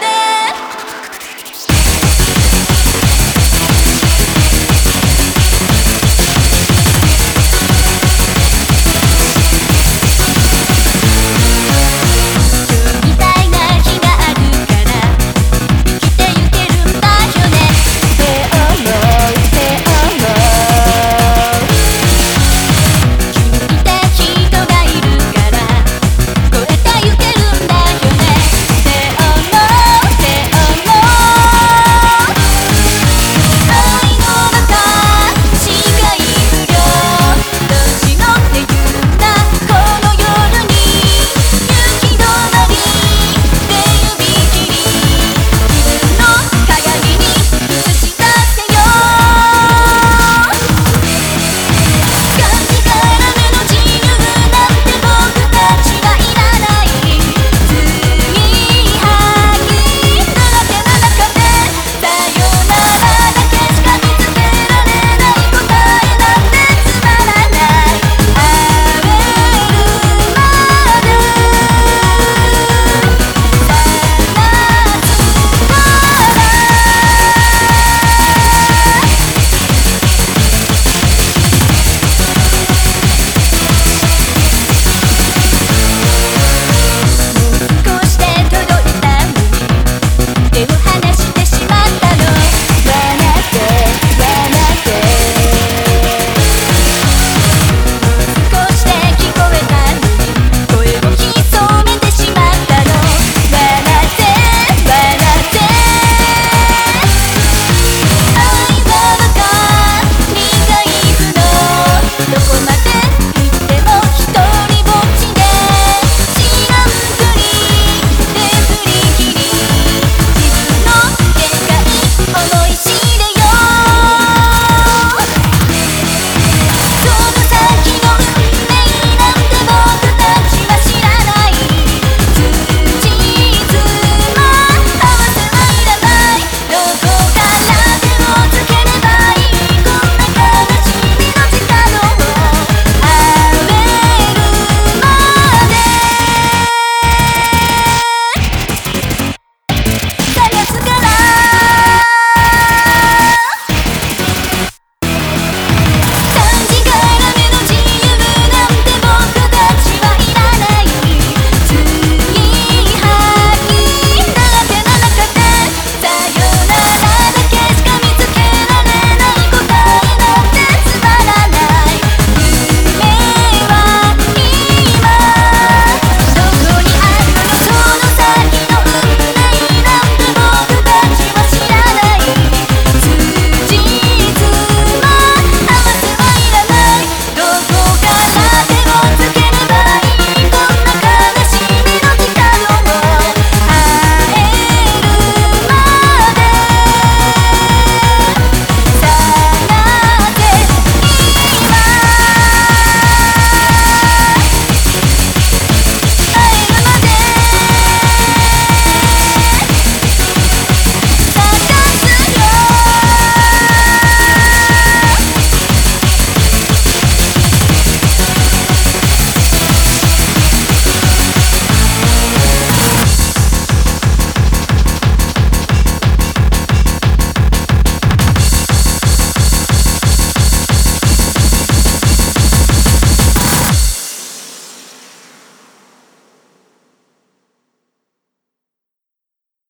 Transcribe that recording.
で